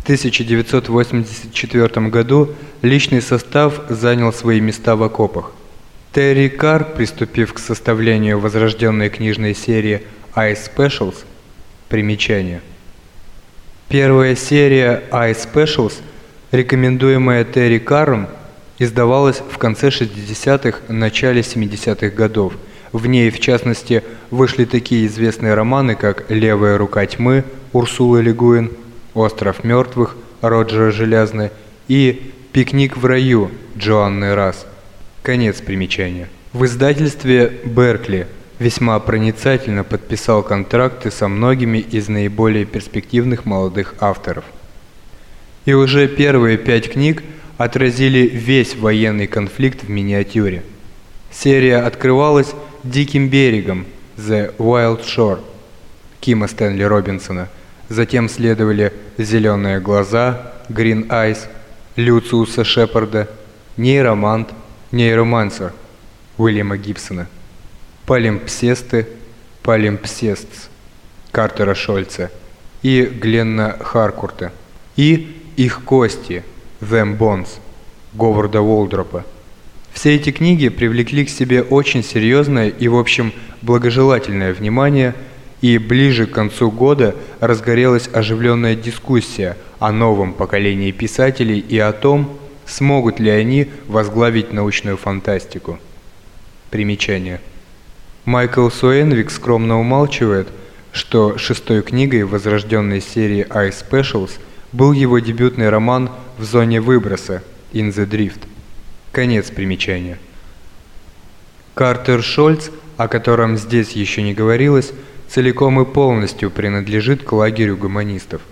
В 1984 году личный состав занял свои места в окопах. Терри Карр, приступив к составлению возрожденной книжной серии Ice Specials, примечание. Первая серия Ice Specials, рекомендуемая Терри Карром, издавалась в конце 60-х, начале 70-х годов. В ней, в частности, вышли такие известные романы, как «Левая рука тьмы» Урсулы Легуин, «Остров мертвых» Роджера Желязны и «Пикник в раю» Джоанны Расс. Конец примечания. В издательстве «Беркли» весьма проницательно подписал контракты со многими из наиболее перспективных молодых авторов. И уже первые пять книг отразили весь военный конфликт в миниатюре. Серия открывалась «Диким берегом» «The Wild Shore» Кима Стэнли Робинсона – Затем следовали «Зеленые глаза», «Green Eyes», Люциуса Шепарда, «Нейромант», «Нейромансер» Уильяма Гибсона, «Палимпсесты», «Палимпсестс» Картера Шольца и Гленна Харкурта, и «Их кости» «Them Bones» Говарда Уолдропа. Все эти книги привлекли к себе очень серьезное и, в общем, благожелательное внимание – и ближе к концу года разгорелась оживленная дискуссия о новом поколении писателей и о том, смогут ли они возглавить научную фантастику. Примечание. Майкл Суэнвик скромно умалчивает, что шестой книгой возрожденной серии Ice Specials был его дебютный роман «В зоне выброса» «In the Drift». Конец примечания. Картер Шольц, о котором здесь еще не говорилось, целиком и полностью принадлежит к лагерю гуманистов.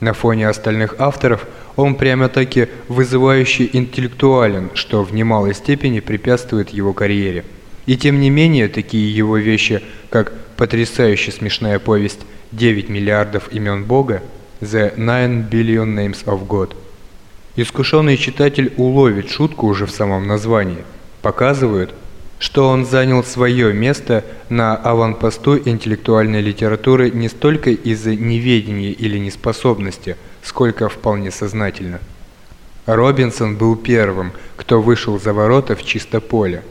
На фоне остальных авторов он прямо-таки вызывающе интеллектуален, что в немалой степени препятствует его карьере. И тем не менее, такие его вещи, как потрясающе смешная повесть «9 миллиардов имен Бога» «The Nine Billion Names of God». Искушенный читатель уловит шутку уже в самом названии, показывают, что он занял свое место на аванпосту интеллектуальной литературы не столько из-за неведения или неспособности, сколько вполне сознательно. Робинсон был первым, кто вышел за ворота в чисто поле.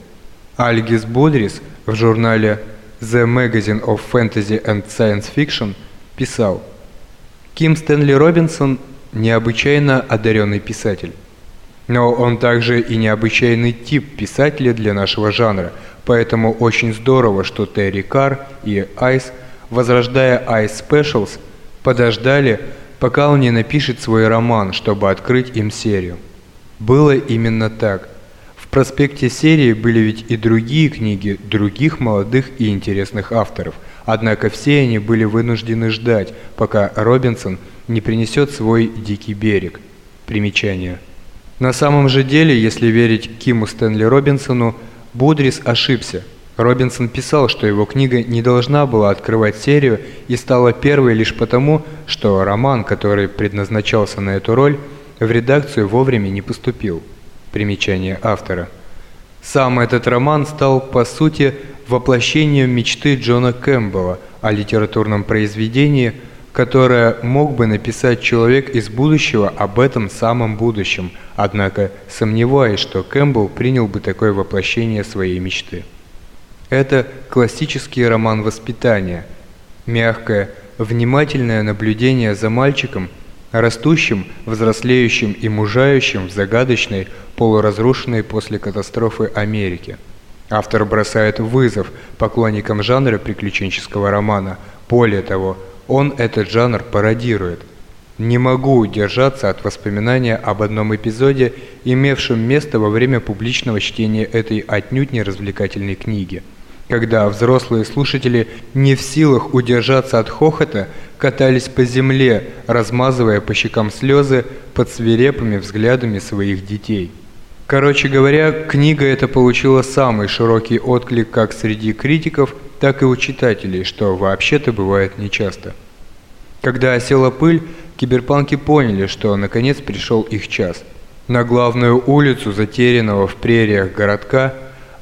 Альгис Будрис в журнале The Magazine of Fantasy and Science Fiction писал «Ким Стэнли Робинсон – необычайно одаренный писатель. Но он также и необычайный тип писателя для нашего жанра, поэтому очень здорово, что Терри Карр и Айс, возрождая Ice Specials, подождали, пока он не напишет свой роман, чтобы открыть им серию. Было именно так. В проспекте серии были ведь и другие книги других молодых и интересных авторов, однако все они были вынуждены ждать, пока Робинсон не принесет свой «Дикий берег». Примечание – на самом же деле, если верить Киму Стэнли Робинсону, Будрис ошибся. Робинсон писал, что его книга не должна была открывать серию и стала первой лишь потому, что роман, который предназначался на эту роль, в редакцию вовремя не поступил. Примечание автора. Сам этот роман стал, по сути, воплощением мечты Джона Кэмпбелла о литературном произведении – которое мог бы написать человек из будущего об этом самом будущем, однако сомневаюсь, что Кэмпбелл принял бы такое воплощение своей мечты. Это классический роман воспитания, мягкое, внимательное наблюдение за мальчиком, растущим, взрослеющим и мужающим в загадочной, полуразрушенной после катастрофы Америке. Автор бросает вызов поклонникам жанра приключенческого романа. Более того, он этот жанр пародирует. Не могу удержаться от воспоминания об одном эпизоде, имевшем место во время публичного чтения этой отнюдь не развлекательной книги. Когда взрослые слушатели не в силах удержаться от хохота, катались по земле, размазывая по щекам слезы под свирепыми взглядами своих детей. Короче говоря, книга эта получила самый широкий отклик как среди критиков, так и у читателей, что вообще-то бывает нечасто. Когда осела пыль, киберпанки поняли, что наконец пришел их час. На главную улицу затерянного в прериях городка,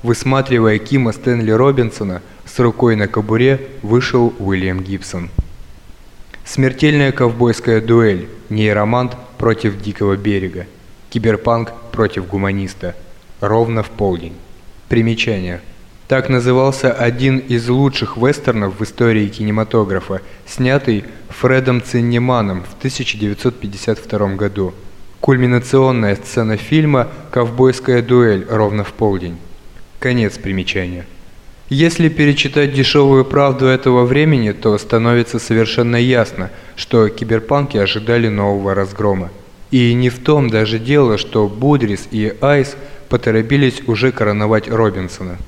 высматривая Кима Стэнли Робинсона, с рукой на кобуре вышел Уильям Гибсон. Смертельная ковбойская дуэль, нейромант против Дикого берега. Киберпанк против гуманиста. Ровно в полдень. Примечание. Так назывался один из лучших вестернов в истории кинематографа, снятый Фредом Циннеманом в 1952 году. Кульминационная сцена фильма «Ковбойская дуэль» ровно в полдень. Конец примечания. Если перечитать дешевую правду этого времени, то становится совершенно ясно, что киберпанки ожидали нового разгрома. И не в том даже дело, что Будрис и Айс поторопились уже короновать Робинсона.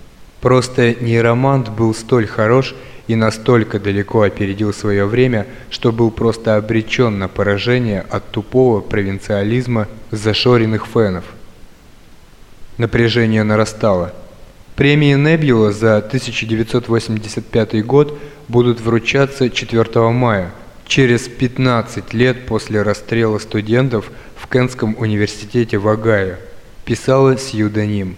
Просто нейромант был столь хорош и настолько далеко опередил свое время, что был просто обречен на поражение от тупого провинциализма зашоренных фенов. Напряжение нарастало. Премии Небьюла за 1985 год будут вручаться 4 мая, через 15 лет после расстрела студентов в Кентском университете в Огайо, писала Сьюданим.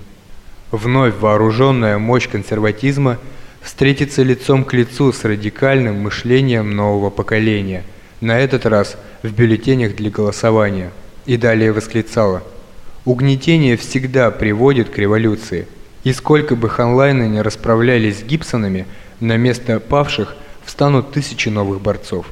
Вновь вооруженная мощь консерватизма встретится лицом к лицу с радикальным мышлением нового поколения, на этот раз в бюллетенях для голосования, и далее восклицала. «Угнетение всегда приводит к революции, и сколько бы ханлайны не расправлялись с Гибсонами, на место павших встанут тысячи новых борцов».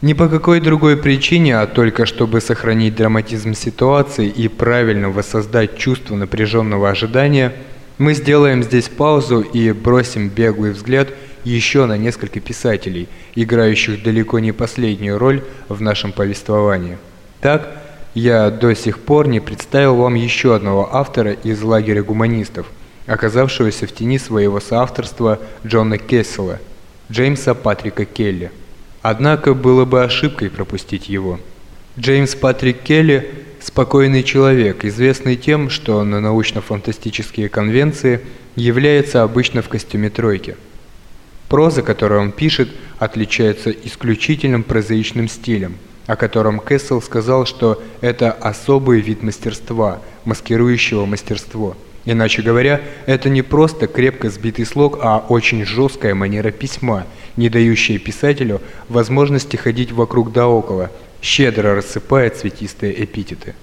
Ни по какой другой причине, а только чтобы сохранить драматизм ситуации и правильно воссоздать чувство напряженного ожидания, мы сделаем здесь паузу и бросим беглый взгляд еще на несколько писателей, играющих далеко не последнюю роль в нашем повествовании. Так, я до сих пор не представил вам еще одного автора из лагеря гуманистов, оказавшегося в тени своего соавторства Джона Кессела, Джеймса Патрика Келли. Однако было бы ошибкой пропустить его. Джеймс Патрик Келли – спокойный человек, известный тем, что на научно-фантастические конвенции является обычно в костюме тройки. Проза, которую он пишет, отличается исключительным прозаичным стилем, о котором Кессел сказал, что это особый вид мастерства, маскирующего мастерство – Иначе говоря, это не просто крепко сбитый слог, а очень жесткая манера письма, не дающая писателю возможности ходить вокруг да около, щедро рассыпая цветистые эпитеты.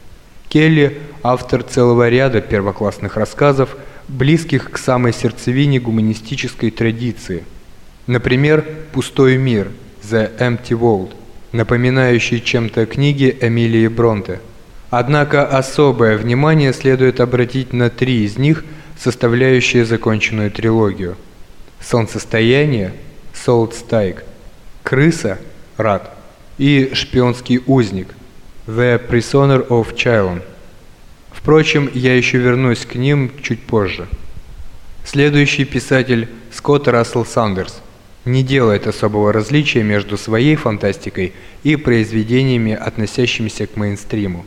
Келли – автор целого ряда первоклассных рассказов, близких к самой сердцевине гуманистической традиции. Например, «Пустой мир» – «The Empty World», напоминающий чем-то книги Эмилии Бронте – Однако особое внимание следует обратить на три из них, составляющие законченную трилогию. Солнцестояние – Stike, Крыса – Рад и Шпионский узник – The Prisoner of Chilon. Впрочем, я еще вернусь к ним чуть позже. Следующий писатель – Скотт Рассел Сандерс не делает особого различия между своей фантастикой и произведениями, относящимися к мейнстриму.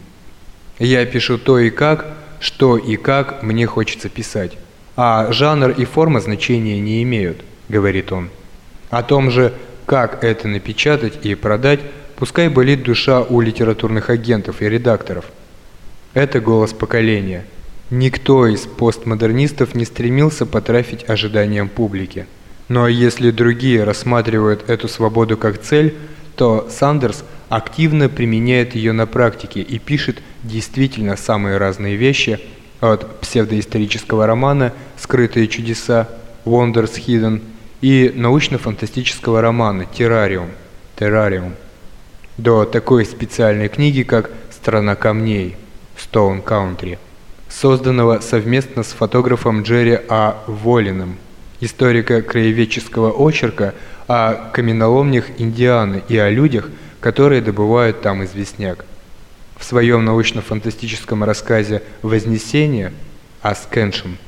Я пишу то и как, что и как мне хочется писать. А жанр и форма значения не имеют, говорит он. О том же, как это напечатать и продать, пускай болит душа у литературных агентов и редакторов. Это голос поколения. Никто из постмодернистов не стремился потрафить ожиданиям публики. Но если другие рассматривают эту свободу как цель, то Сандерс активно применяет ее на практике и пишет действительно самые разные вещи, от псевдоисторического романа «Скрытые чудеса» «Wonders Hidden» и научно-фантастического романа «Террариум» «Террариум» до такой специальной книги, как «Страна камней» «Stone Country», созданного совместно с фотографом Джерри А. Волиным, историка краеведческого очерка о каменоломнях Индианы и о людях, которые добывают там известняк. В своем научно-фантастическом рассказе «Вознесение» Аскеншем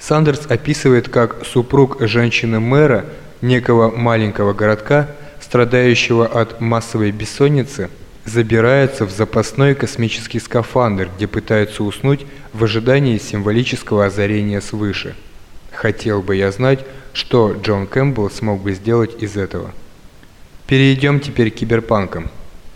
Сандерс описывает, как супруг женщины-мэра некого маленького городка, страдающего от массовой бессонницы, забирается в запасной космический скафандр, где пытается уснуть в ожидании символического озарения свыше. Хотел бы я знать, что Джон Кэмпбелл смог бы сделать из этого. Перейдем теперь к киберпанкам.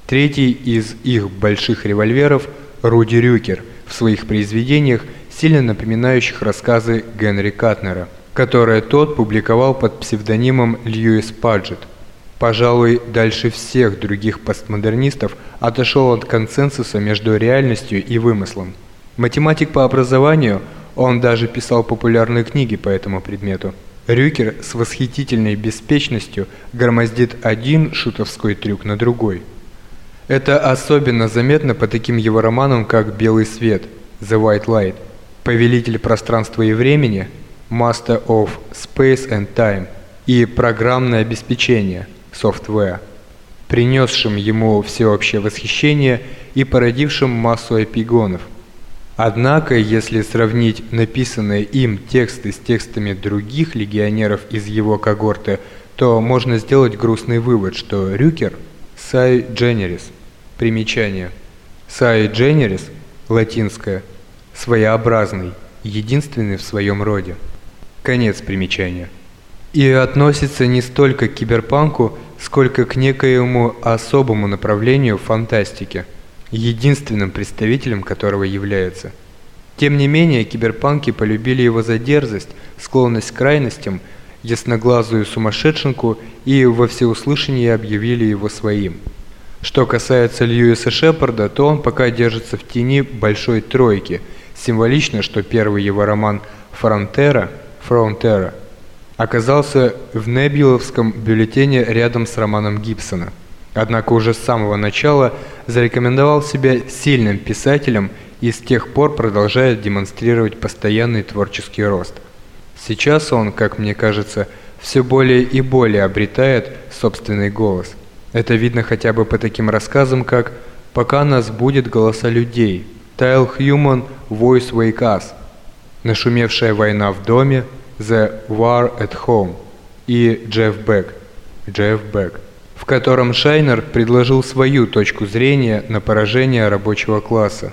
Третий из их больших револьверов – Руди Рюкер в своих произведениях, сильно напоминающих рассказы Генри Катнера, которые тот публиковал под псевдонимом Льюис Паджет. пожалуй, дальше всех других постмодернистов отошел от консенсуса между реальностью и вымыслом. Математик по образованию, он даже писал популярные книги по этому предмету. Рюкер с восхитительной беспечностью громоздит один шутовской трюк на другой. Это особенно заметно по таким его романам, как «Белый свет» «The White Light», «Повелитель пространства и времени» «Master of Space and Time» и «Программное обеспечение» «Software», принесшим ему всеобщее восхищение и породившим массу эпигонов. Однако, если сравнить написанные им тексты с текстами других легионеров из его когорты, то можно сделать грустный вывод, что Рюкер – Сай Дженерис. Примечание. Сай Дженерис, латинское, своеобразный, единственный в своем роде. Конец примечания. И относится не столько к киберпанку, сколько к некоему особому направлению фантастики – единственным представителем которого является. Тем не менее, киберпанки полюбили его за дерзость, склонность к крайностям, ясноглазую сумасшедшенку и во всеуслышание объявили его своим. Что касается Льюиса Шепарда, то он пока держится в тени большой тройки. Символично, что первый его роман «Фронтера» «Фронтера» оказался в Небиловском бюллетене рядом с романом Гибсона – Однако уже с самого начала зарекомендовал себя сильным писателем и с тех пор продолжает демонстрировать постоянный творческий рост. Сейчас он, как мне кажется, все более и более обретает собственный голос. Это видно хотя бы по таким рассказам, как «Пока нас будет голоса людей», «Tile Human Voice Wake Us», «Нашумевшая война в доме», «The War at Home» и «Джефф Бек». Джефф Бек в котором Шайнер предложил свою точку зрения на поражение рабочего класса.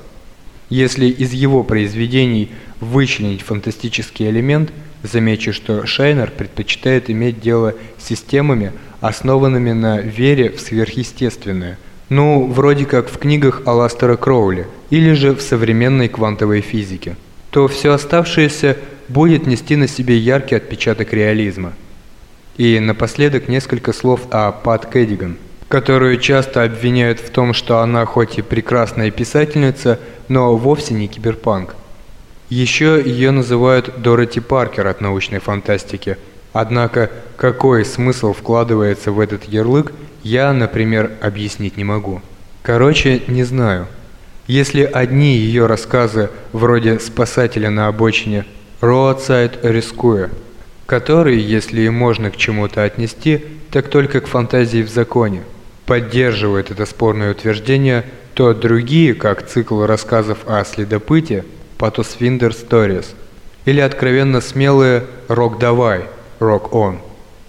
Если из его произведений вычленить фантастический элемент, замечу, что Шайнер предпочитает иметь дело с системами, основанными на вере в сверхъестественное, ну, вроде как в книгах Аластера Кроули или же в современной квантовой физике, то все оставшееся будет нести на себе яркий отпечаток реализма – и напоследок несколько слов о Пат Кэддиган, которую часто обвиняют в том, что она хоть и прекрасная писательница, но вовсе не киберпанк. Еще ее называют Дороти Паркер от научной фантастики. Однако, какой смысл вкладывается в этот ярлык, я, например, объяснить не могу. Короче, не знаю. Если одни ее рассказы, вроде «Спасателя на обочине», «Roadside Rescue», который, если и можно к чему-то отнести, так только к фантазии в законе. Поддерживает это спорное утверждение, то другие, как цикл рассказов о следопыте «Патос Виндер Stories» или откровенно смелые «Рок давай» «Рок он»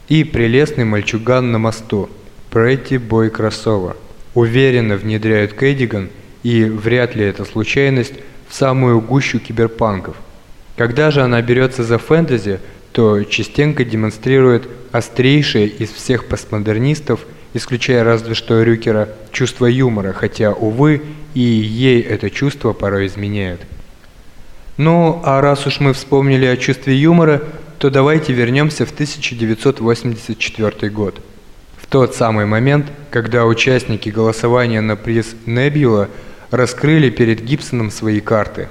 и прелестный мальчуган на мосту «Претти Бой Кроссовер» уверенно внедряют Кэддиган, и вряд ли это случайность, в самую гущу киберпанков. Когда же она берется за фэнтези – то частенько демонстрирует острейшее из всех постмодернистов, исключая разве что Рюкера, чувство юмора, хотя, увы, и ей это чувство порой изменяет. Ну, а раз уж мы вспомнили о чувстве юмора, то давайте вернемся в 1984 год. В тот самый момент, когда участники голосования на приз Небюла раскрыли перед Гибсоном свои карты.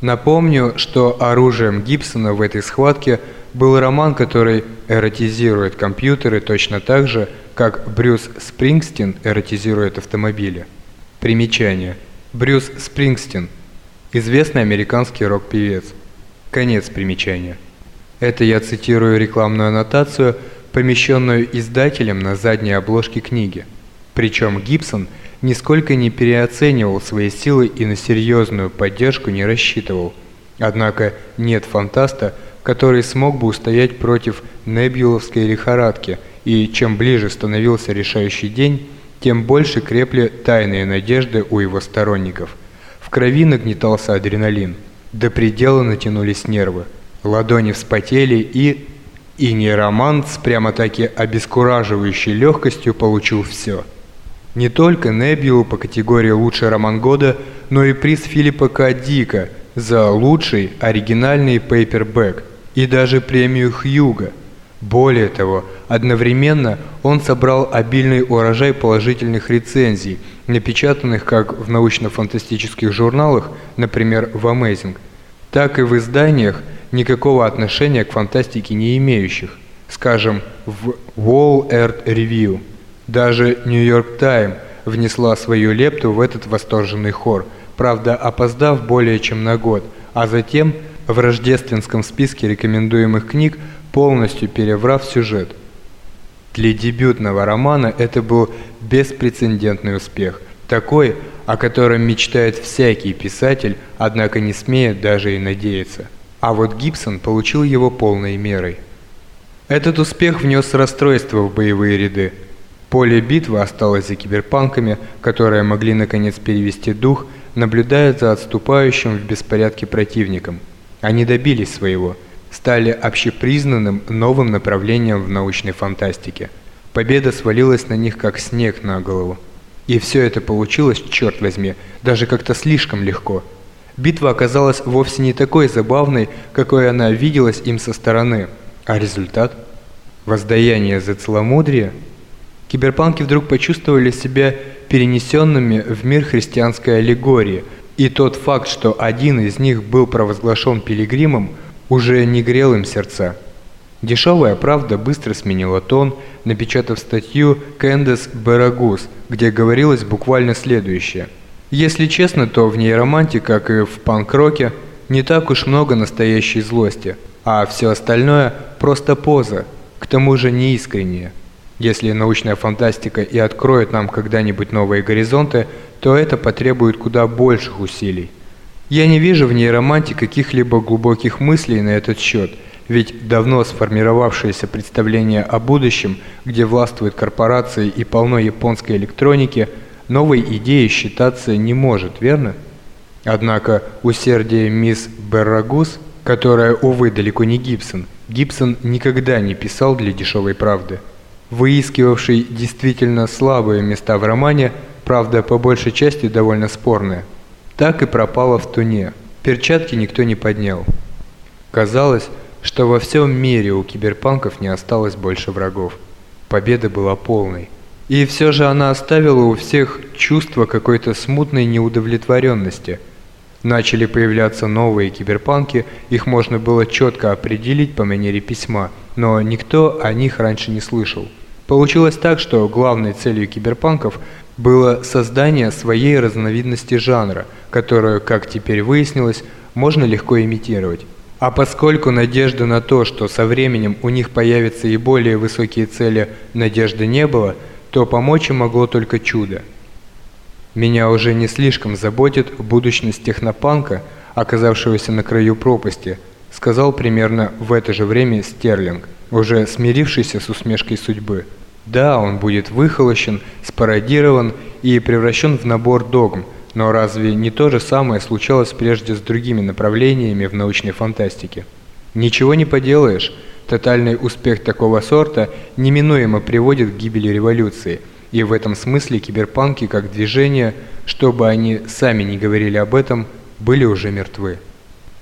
Напомню, что оружием Гибсона в этой схватке – был роман, который эротизирует компьютеры точно так же, как Брюс Спрингстин эротизирует автомобили. Примечание. Брюс Спрингстин – известный американский рок-певец. Конец примечания. Это я цитирую рекламную аннотацию, помещенную издателем на задней обложке книги. Причем Гибсон нисколько не переоценивал свои силы и на серьезную поддержку не рассчитывал. Однако нет фантаста, который смог бы устоять против небюловской лихорадки, и чем ближе становился решающий день, тем больше крепли тайные надежды у его сторонников. В крови нагнетался адреналин, до предела натянулись нервы, ладони вспотели и... И нейромант с прямо-таки обескураживающей легкостью получил все. Не только Небиу по категории «Лучший роман года», но и приз Филиппа К. Дика за лучший оригинальный пейпербэк – и даже премию Хьюга. Более того, одновременно он собрал обильный урожай положительных рецензий, напечатанных как в научно-фантастических журналах, например, в Amazing, так и в изданиях, никакого отношения к фантастике не имеющих, скажем, в Wall Earth Review. Даже New York Times внесла свою лепту в этот восторженный хор, правда опоздав более чем на год, а затем в рождественском списке рекомендуемых книг полностью переврав сюжет. Для дебютного романа это был беспрецедентный успех, такой, о котором мечтает всякий писатель, однако не смеет даже и надеяться. А вот Гибсон получил его полной мерой. Этот успех внес расстройство в боевые ряды. Поле битвы осталось за киберпанками, которые могли наконец перевести дух, наблюдая за отступающим в беспорядке противником. Они добились своего – стали общепризнанным новым направлением в научной фантастике. Победа свалилась на них как снег на голову. И все это получилось, черт возьми, даже как-то слишком легко. Битва оказалась вовсе не такой забавной, какой она виделась им со стороны. А результат? Воздаяние за целомудрие? Киберпанки вдруг почувствовали себя перенесенными в мир христианской аллегории, и тот факт, что один из них был провозглашен пилигримом, уже не грел им сердца. Дешевая правда быстро сменила тон, напечатав статью «Кэндес Барагус», где говорилось буквально следующее. Если честно, то в ней романтика, как и в панк-роке, не так уж много настоящей злости, а все остальное просто поза, к тому же неискреннее. Если научная фантастика и откроет нам когда-нибудь новые горизонты, то это потребует куда больших усилий. Я не вижу в ней романтики каких-либо глубоких мыслей на этот счет, ведь давно сформировавшееся представление о будущем, где властвуют корпорации и полно японской электроники, новой идеей считаться не может, верно? Однако усердие мисс Беррагус, которая, увы, далеко не Гибсон, Гибсон никогда не писал для дешевой правды. Выискивавший действительно слабые места в романе, правда, по большей части довольно спорные – так и пропала в туне. Перчатки никто не поднял. Казалось, что во всем мире у киберпанков не осталось больше врагов. Победа была полной. И все же она оставила у всех чувство какой-то смутной неудовлетворенности. Начали появляться новые киберпанки, их можно было четко определить по манере письма, но никто о них раньше не слышал. Получилось так, что главной целью киберпанков было создание своей разновидности жанра, которую, как теперь выяснилось, можно легко имитировать. А поскольку надежды на то, что со временем у них появятся и более высокие цели, надежды не было, то помочь им могло только чудо. Меня уже не слишком заботит будущность технопанка, оказавшегося на краю пропасти, сказал примерно в это же время Стерлинг, уже смирившийся с усмешкой судьбы. Да, он будет выхолощен, спародирован и превращен в набор догм, но разве не то же самое случалось прежде с другими направлениями в научной фантастике? Ничего не поделаешь, тотальный успех такого сорта неминуемо приводит к гибели революции, и в этом смысле киберпанки как движение, чтобы они сами не говорили об этом, были уже мертвы.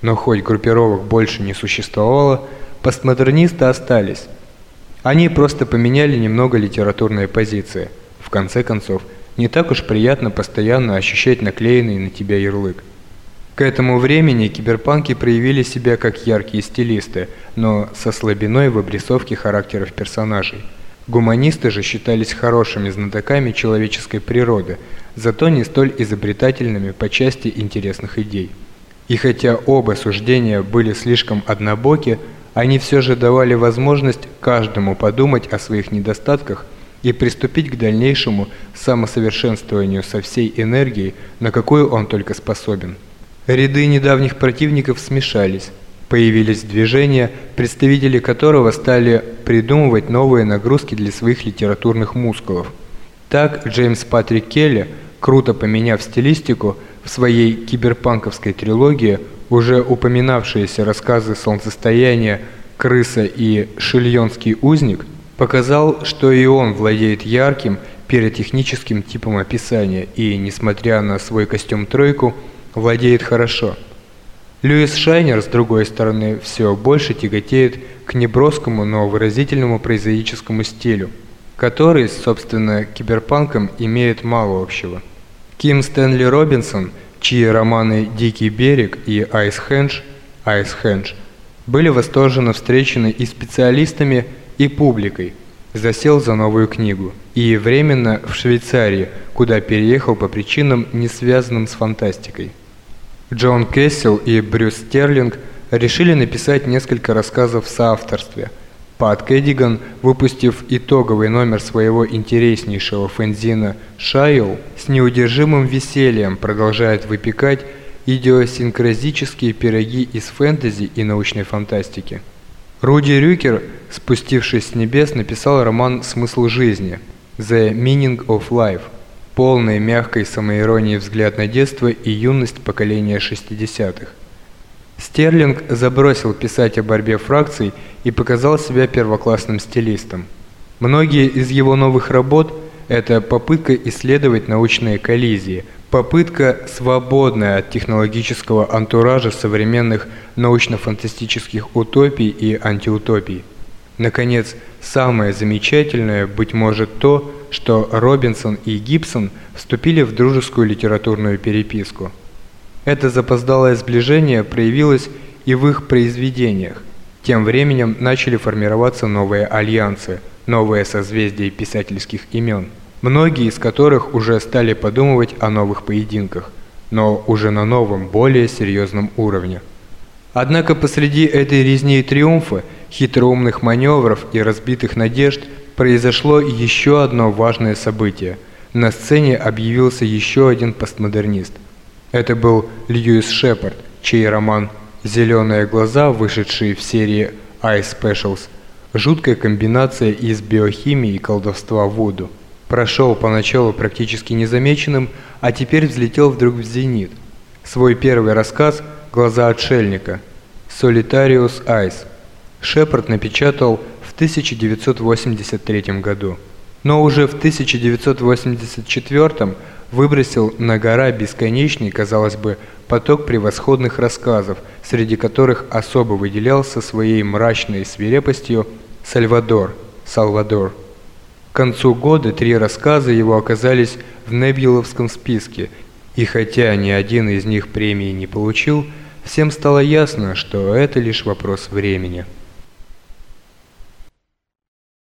Но хоть группировок больше не существовало, постмодернисты остались – они просто поменяли немного литературные позиции. В конце концов, не так уж приятно постоянно ощущать наклеенный на тебя ярлык. К этому времени киберпанки проявили себя как яркие стилисты, но со слабиной в обрисовке характеров персонажей. Гуманисты же считались хорошими знатоками человеческой природы, зато не столь изобретательными по части интересных идей. И хотя оба суждения были слишком однобоки, они все же давали возможность каждому подумать о своих недостатках и приступить к дальнейшему самосовершенствованию со всей энергией, на какую он только способен. Ряды недавних противников смешались. Появились движения, представители которого стали придумывать новые нагрузки для своих литературных мускулов. Так Джеймс Патрик Келли, круто поменяв стилистику, в своей киберпанковской трилогии уже упоминавшиеся рассказы «Солнцестояние», «Крыса» и «Шильонский узник» показал, что и он владеет ярким пиротехническим типом описания и, несмотря на свой костюм-тройку, владеет хорошо. Льюис Шайнер, с другой стороны, все больше тяготеет к неброскому, но выразительному прозаическому стилю, который, собственно, киберпанком имеет мало общего. Ким Стэнли Робинсон, чьи романы «Дикий берег» и «Айс Хэндж» Айс Хэндж были восторженно встречены и специалистами, и публикой, засел за новую книгу и временно в Швейцарии, куда переехал по причинам, не связанным с фантастикой. Джон Кессел и Брюс Стерлинг решили написать несколько рассказов в соавторстве. Пат Кэддиган, выпустив итоговый номер своего интереснейшего фэнзина «Шайл», с неудержимым весельем продолжает выпекать идиосинкразические пироги из фэнтези и научной фантастики. Руди Рюкер, спустившись с небес, написал роман «Смысл жизни» «The Meaning of Life», полный мягкой самоиронии взгляд на детство и юность поколения 60-х. Стерлинг забросил писать о борьбе фракций и показал себя первоклассным стилистом. Многие из его новых работ – это попытка исследовать научные коллизии, попытка, свободная от технологического антуража современных научно-фантастических утопий и антиутопий. Наконец, самое замечательное, быть может, то, что Робинсон и Гибсон вступили в дружескую литературную переписку. Это запоздалое сближение проявилось и в их произведениях. Тем временем начали формироваться новые альянсы, новые созвездия писательских имен, многие из которых уже стали подумывать о новых поединках, но уже на новом, более серьезном уровне. Однако посреди этой резни и триумфа, хитроумных маневров и разбитых надежд – произошло еще одно важное событие. На сцене объявился еще один постмодернист. Это был Льюис Шепард, чей роман «Зеленые глаза», вышедший в серии «Eye Specials», жуткая комбинация из биохимии и колдовства Вуду. Прошел поначалу практически незамеченным, а теперь взлетел вдруг в зенит. Свой первый рассказ «Глаза отшельника» «Solitarius Eyes» Шепард напечатал 1983 году, но уже в 1984 выбросил на гора бесконечный, казалось бы, поток превосходных рассказов, среди которых особо выделялся своей мрачной свирепостью Сальвадор, Салвадор. К концу года три рассказа его оказались в Небьюловском списке, и хотя ни один из них премии не получил, всем стало ясно, что это лишь вопрос времени.